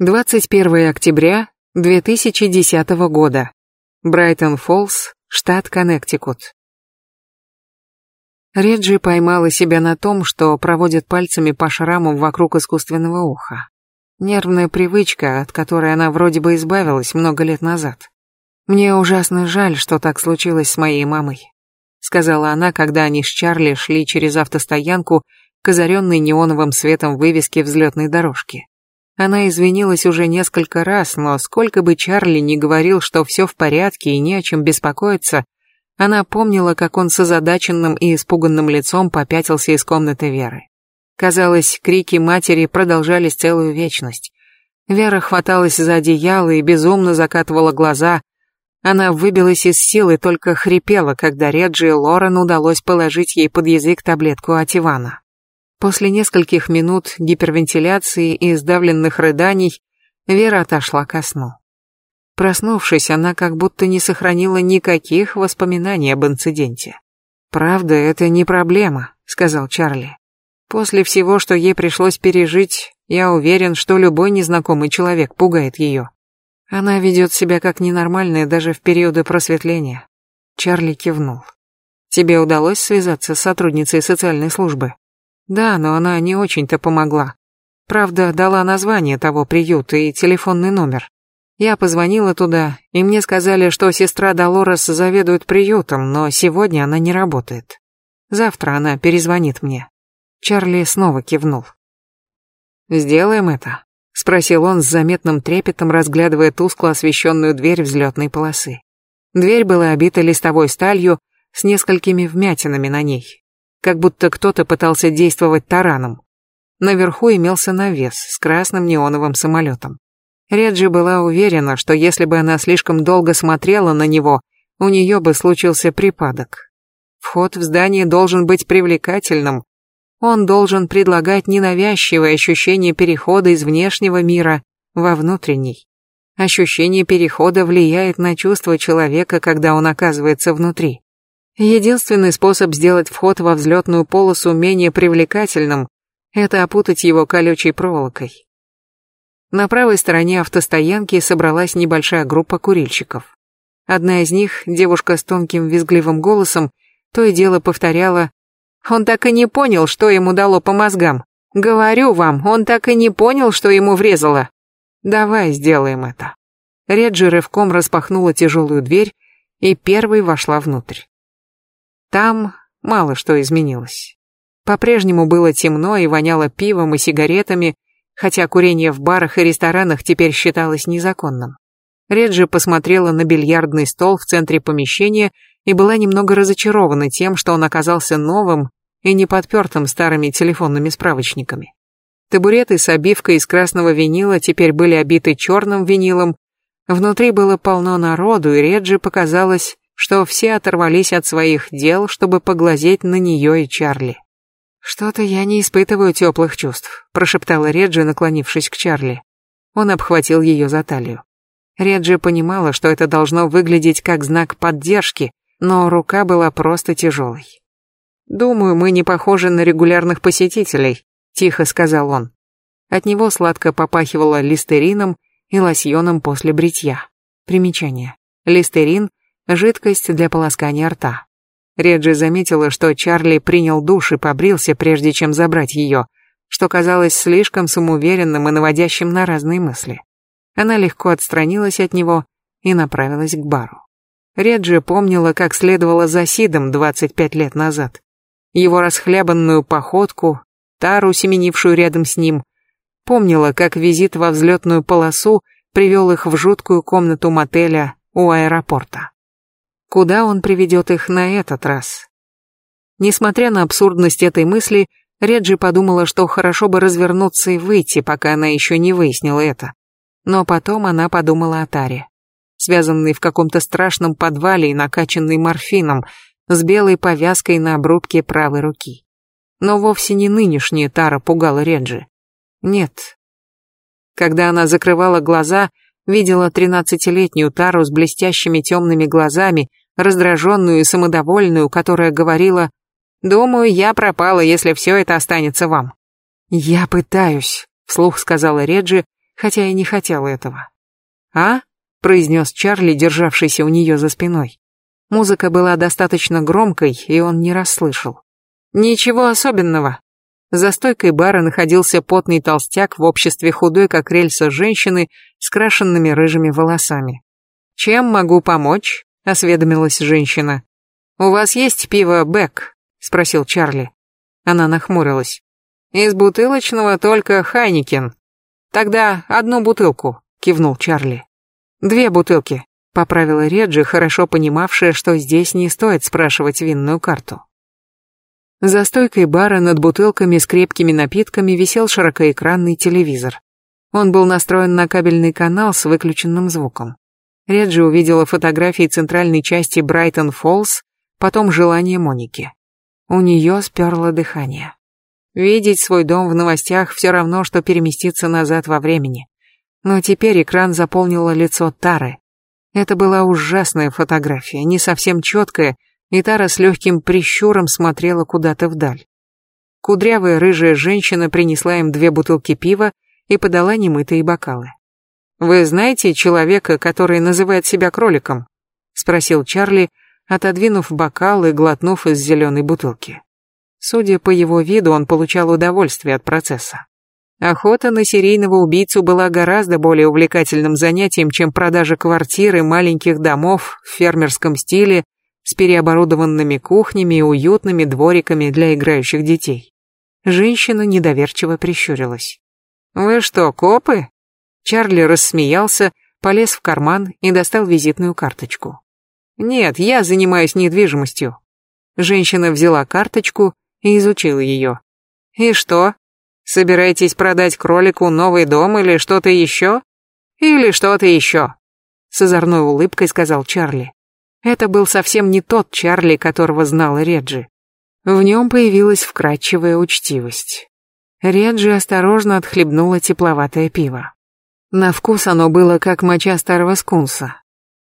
21 октября 2010 года. Брайтон-Фоллс, штат Коннектикут. Реджи поймала себя на том, что проводит пальцами по шрамам вокруг искусственного уха. Нервная привычка, от которой она вроде бы избавилась много лет назад. «Мне ужасно жаль, что так случилось с моей мамой», сказала она, когда они с Чарли шли через автостоянку к озаренной неоновым светом вывески взлетной дорожки. Она извинилась уже несколько раз, но сколько бы Чарли ни говорил, что все в порядке и не о чем беспокоиться, она помнила, как он с озадаченным и испуганным лицом попятился из комнаты Веры. Казалось, крики матери продолжались целую вечность. Вера хваталась за одеяло и безумно закатывала глаза. Она выбилась из сил и только хрипела, когда Реджи и Лорен удалось положить ей под язык таблетку ативана. После нескольких минут гипервентиляции и сдавленных рыданий Вера отошла ко сну. Проснувшись, она как будто не сохранила никаких воспоминаний об инциденте. «Правда, это не проблема», — сказал Чарли. «После всего, что ей пришлось пережить, я уверен, что любой незнакомый человек пугает ее. Она ведет себя как ненормальная даже в периоды просветления». Чарли кивнул. «Тебе удалось связаться с сотрудницей социальной службы?» Да, но она не очень-то помогла. Правда, дала название того приюта и телефонный номер. Я позвонила туда, и мне сказали, что сестра Долорес заведует приютом, но сегодня она не работает. Завтра она перезвонит мне. Чарли снова кивнул. «Сделаем это?» — спросил он с заметным трепетом, разглядывая тускло освещенную дверь взлетной полосы. Дверь была обита листовой сталью с несколькими вмятинами на ней как будто кто-то пытался действовать тараном. Наверху имелся навес с красным неоновым самолетом. Реджи была уверена, что если бы она слишком долго смотрела на него, у нее бы случился припадок. Вход в здание должен быть привлекательным. Он должен предлагать ненавязчивое ощущение перехода из внешнего мира во внутренний. Ощущение перехода влияет на чувство человека, когда он оказывается внутри. Единственный способ сделать вход во взлетную полосу менее привлекательным – это опутать его колючей проволокой. На правой стороне автостоянки собралась небольшая группа курильщиков. Одна из них, девушка с тонким визгливым голосом, то и дело повторяла «Он так и не понял, что ему дало по мозгам. Говорю вам, он так и не понял, что ему врезало. Давай сделаем это». Реджи рывком распахнула тяжелую дверь и первой вошла внутрь. Там мало что изменилось. По-прежнему было темно и воняло пивом и сигаретами, хотя курение в барах и ресторанах теперь считалось незаконным. Реджи посмотрела на бильярдный стол в центре помещения и была немного разочарована тем, что он оказался новым и не подпертым старыми телефонными справочниками. Табуреты с обивкой из красного винила теперь были обиты черным винилом, внутри было полно народу, и Реджи показалось, что все оторвались от своих дел, чтобы поглазеть на нее и Чарли. «Что-то я не испытываю теплых чувств», — прошептала Реджи, наклонившись к Чарли. Он обхватил ее за талию. Реджи понимала, что это должно выглядеть как знак поддержки, но рука была просто тяжелой. «Думаю, мы не похожи на регулярных посетителей», — тихо сказал он. От него сладко попахивало листерином и лосьоном после бритья. Примечание. Листерин жидкость для полоскания рта. Реджи заметила, что Чарли принял душ и побрился, прежде чем забрать ее, что казалось слишком самоуверенным и наводящим на разные мысли. Она легко отстранилась от него и направилась к бару. Реджи помнила, как следовала за Сидом 25 лет назад. Его расхлябанную походку, Тару, семенившую рядом с ним. Помнила, как визит во взлетную полосу привел их в жуткую комнату мотеля у аэропорта. Куда он приведет их на этот раз? Несмотря на абсурдность этой мысли, Реджи подумала, что хорошо бы развернуться и выйти, пока она еще не выяснила это. Но потом она подумала о Таре, связанной в каком-то страшном подвале и накачанной морфином, с белой повязкой на обрубке правой руки. Но вовсе не нынешняя Тара пугала Реджи. Нет. Когда она закрывала глаза, видела тринадцатилетнюю Тару с блестящими темными глазами, раздраженную и самодовольную, которая говорила «Думаю, я пропала, если все это останется вам». «Я пытаюсь», — вслух сказала Реджи, хотя и не хотел этого. «А?» — произнес Чарли, державшийся у нее за спиной. Музыка была достаточно громкой, и он не расслышал. «Ничего особенного». За стойкой бара находился потный толстяк в обществе худой, как рельса, женщины с крашенными рыжими волосами. «Чем могу помочь?» — осведомилась женщина. «У вас есть пиво Бек?» — спросил Чарли. Она нахмурилась. «Из бутылочного только Хайнекен». «Тогда одну бутылку», — кивнул Чарли. «Две бутылки», — поправила Реджи, хорошо понимавшая, что здесь не стоит спрашивать винную карту. За стойкой бара над бутылками с крепкими напитками висел широкоэкранный телевизор. Он был настроен на кабельный канал с выключенным звуком. Реджи увидела фотографии центральной части Брайтон-Фоллс, потом желание Моники. У нее сперло дыхание. Видеть свой дом в новостях все равно, что переместиться назад во времени. Но теперь экран заполнило лицо Тары. Это была ужасная фотография, не совсем четкая, и Тара с легким прищуром смотрела куда-то вдаль. Кудрявая рыжая женщина принесла им две бутылки пива и подала немытые бокалы. «Вы знаете человека, который называет себя кроликом?» — спросил Чарли, отодвинув бокал и глотнув из зеленой бутылки. Судя по его виду, он получал удовольствие от процесса. Охота на серийного убийцу была гораздо более увлекательным занятием, чем продажа квартиры маленьких домов в фермерском стиле с переоборудованными кухнями и уютными двориками для играющих детей. Женщина недоверчиво прищурилась. «Вы что, копы?» Чарли рассмеялся, полез в карман и достал визитную карточку. «Нет, я занимаюсь недвижимостью». Женщина взяла карточку и изучила ее. «И что? Собираетесь продать кролику новый дом или что-то еще? Или что-то еще?» С озорной улыбкой сказал Чарли. Это был совсем не тот Чарли, которого знала Реджи. В нем появилась вкрадчивая учтивость. Реджи осторожно отхлебнула тепловатое пиво. На вкус оно было как моча старого скунса.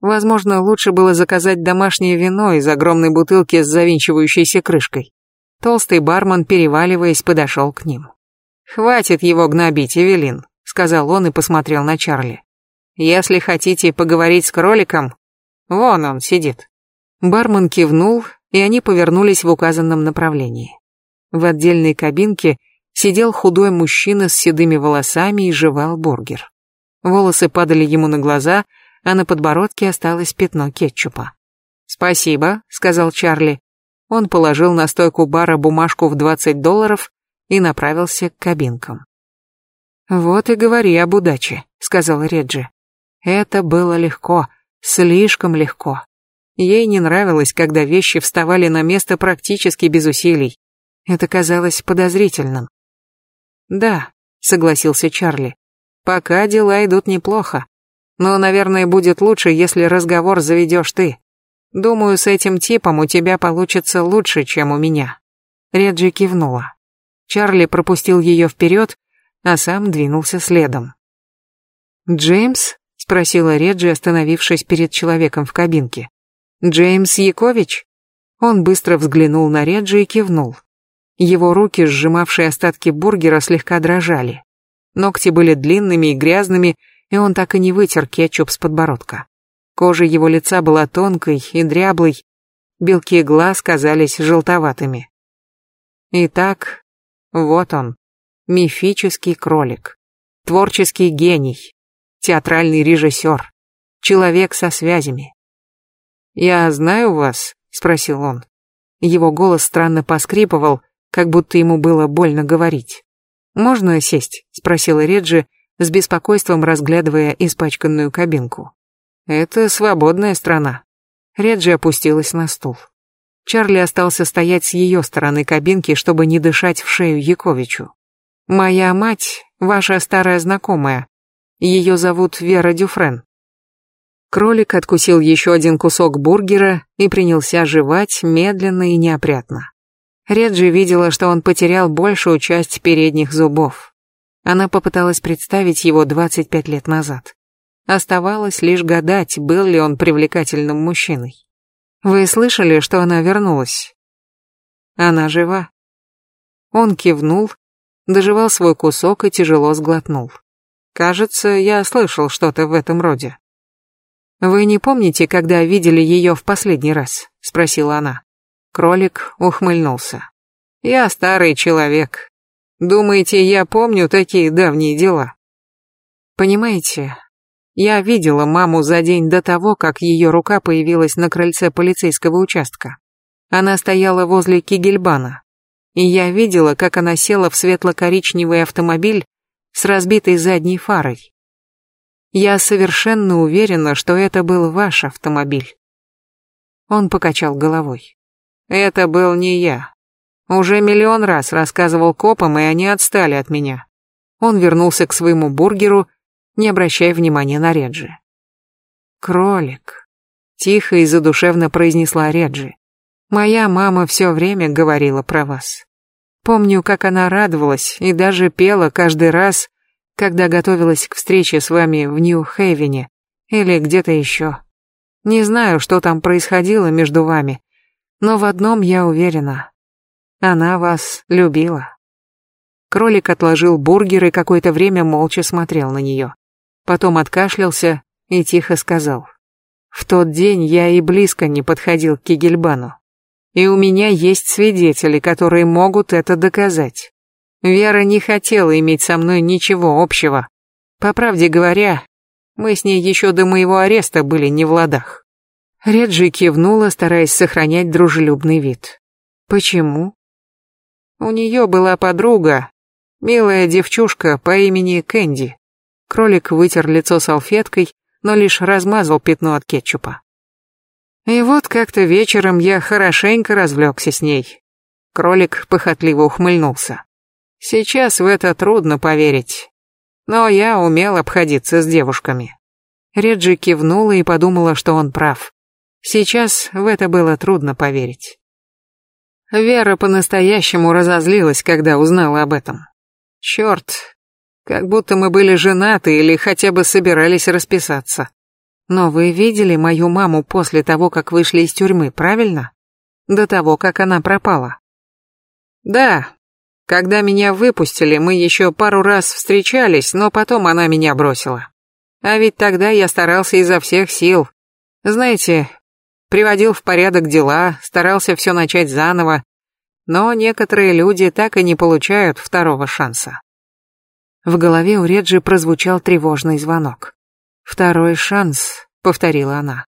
Возможно, лучше было заказать домашнее вино из огромной бутылки с завинчивающейся крышкой. Толстый бармен, переваливаясь, подошел к ним. «Хватит его гнобить, Эвелин», — сказал он и посмотрел на Чарли. «Если хотите поговорить с кроликом, вон он сидит». Бармен кивнул, и они повернулись в указанном направлении. В отдельной кабинке сидел худой мужчина с седыми волосами и жевал бургер. Волосы падали ему на глаза, а на подбородке осталось пятно кетчупа. «Спасибо», — сказал Чарли. Он положил на стойку бара бумажку в 20 долларов и направился к кабинкам. «Вот и говори об удаче», — сказала Реджи. Это было легко, слишком легко. Ей не нравилось, когда вещи вставали на место практически без усилий. Это казалось подозрительным. «Да», — согласился Чарли, — «пока дела идут неплохо. Но, наверное, будет лучше, если разговор заведешь ты. Думаю, с этим типом у тебя получится лучше, чем у меня. Реджи кивнула. Чарли пропустил ее вперед, а сам двинулся следом. «Джеймс?» — спросила Реджи, остановившись перед человеком в кабинке. «Джеймс Якович?» Он быстро взглянул на Реджи и кивнул. Его руки, сжимавшие остатки бургера, слегка дрожали. Ногти были длинными и грязными, и он так и не вытер кетчуп с подбородка. Кожа его лица была тонкой и дряблой, белки глаз казались желтоватыми. Итак, вот он, мифический кролик, творческий гений, театральный режиссер, человек со связями. «Я знаю вас?» — спросил он. Его голос странно поскрипывал, как будто ему было больно говорить. «Можно сесть?» — спросила Реджи, с беспокойством разглядывая испачканную кабинку. Это свободная страна. Реджи опустилась на стул. Чарли остался стоять с ее стороны кабинки, чтобы не дышать в шею Яковичу. «Моя мать, ваша старая знакомая. Ее зовут Вера Дюфрен». Кролик откусил еще один кусок бургера и принялся жевать медленно и неопрятно. Реджи видела, что он потерял большую часть передних зубов. Она попыталась представить его 25 лет назад. Оставалось лишь гадать, был ли он привлекательным мужчиной. Вы слышали, что она вернулась? Она жива. Он кивнул, доживал свой кусок и тяжело сглотнул. Кажется, я слышал что-то в этом роде. Вы не помните, когда видели ее в последний раз? спросила она. Кролик ухмыльнулся. Я старый человек. Думаете, я помню такие давние дела? Понимаете, я видела маму за день до того, как ее рука появилась на крыльце полицейского участка. Она стояла возле Кигельбана. И я видела, как она села в светло-коричневый автомобиль с разбитой задней фарой. Я совершенно уверена, что это был ваш автомобиль. Он покачал головой. Это был не я. Уже миллион раз рассказывал копам, и они отстали от меня. Он вернулся к своему бургеру, не обращая внимания на Реджи. «Кролик», — тихо и задушевно произнесла Реджи. «Моя мама все время говорила про вас. Помню, как она радовалась и даже пела каждый раз, когда готовилась к встрече с вами в Нью-Хейвене или где-то еще. Не знаю, что там происходило между вами, но в одном я уверена. Она вас любила. Кролик отложил бургер и какое-то время молча смотрел на нее. Потом откашлялся и тихо сказал. В тот день я и близко не подходил к Кигельбану. И у меня есть свидетели, которые могут это доказать. Вера не хотела иметь со мной ничего общего. По правде говоря, мы с ней еще до моего ареста были не в ладах. Реджи кивнула, стараясь сохранять дружелюбный вид. Почему? У нее была подруга, милая девчушка по имени Кэнди. Кролик вытер лицо салфеткой, но лишь размазал пятно от кетчупа. И вот как-то вечером я хорошенько развлекся с ней. Кролик похотливо ухмыльнулся. Сейчас в это трудно поверить. Но я умел обходиться с девушками. Реджи кивнула и подумала, что он прав. Сейчас в это было трудно поверить. Вера по-настоящему разозлилась, когда узнала об этом. Черт, как будто мы были женаты или хотя бы собирались расписаться. Но вы видели мою маму после того, как вышли из тюрьмы, правильно? До того, как она пропала. Да. Когда меня выпустили, мы еще пару раз встречались, но потом она меня бросила. А ведь тогда я старался изо всех сил. Знаете, приводил в порядок дела, старался все начать заново. Но некоторые люди так и не получают второго шанса. В голове у Реджи прозвучал тревожный звонок. «Второй шанс», — повторила она.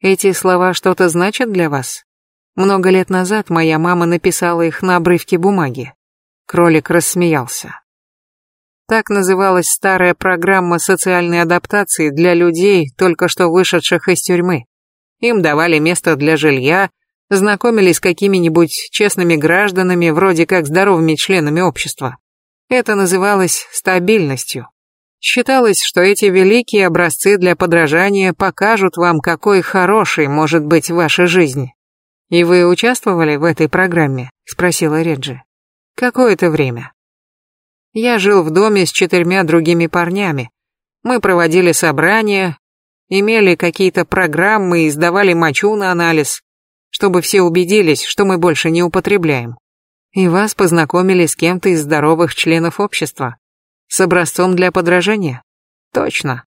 «Эти слова что-то значат для вас? Много лет назад моя мама написала их на обрывке бумаги». Кролик рассмеялся. Так называлась старая программа социальной адаптации для людей, только что вышедших из тюрьмы. Им давали место для жилья, знакомились с какими-нибудь честными гражданами, вроде как здоровыми членами общества. Это называлось стабильностью. Считалось, что эти великие образцы для подражания покажут вам, какой хорошей может быть ваша жизнь. И вы участвовали в этой программе? спросила Реджи. Какое-то время. Я жил в доме с четырьмя другими парнями. Мы проводили собрания, имели какие-то программы и сдавали мочу на анализ, чтобы все убедились, что мы больше не употребляем. И вас познакомили с кем-то из здоровых членов общества. С образцом для подражания? Точно.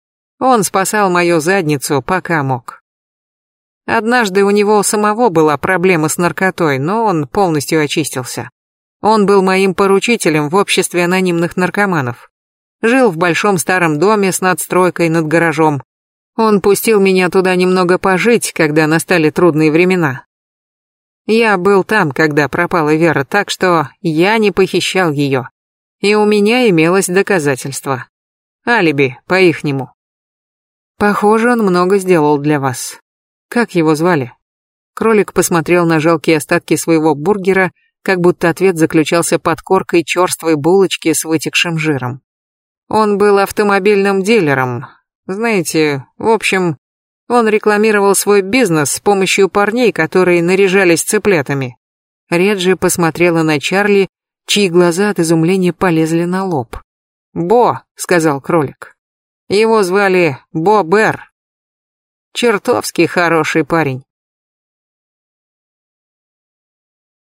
Он спасал мою задницу, пока мог. Однажды у него самого была проблема с наркотой, но он полностью очистился. Он был моим поручителем в обществе анонимных наркоманов. Жил в большом старом доме с надстройкой над гаражом. Он пустил меня туда немного пожить, когда настали трудные времена. Я был там, когда пропала Вера, так что я не похищал ее. И у меня имелось доказательство. Алиби, по-ихнему. Похоже, он много сделал для вас. Как его звали? Кролик посмотрел на жалкие остатки своего бургера, как будто ответ заключался под коркой черствой булочки с вытекшим жиром. Он был автомобильным дилером. Знаете, в общем, он рекламировал свой бизнес с помощью парней, которые наряжались цыплятами. Реджи посмотрела на Чарли чьи глаза от изумления полезли на лоб. «Бо», — сказал кролик. Его звали Бо Бер. Чертовски хороший парень.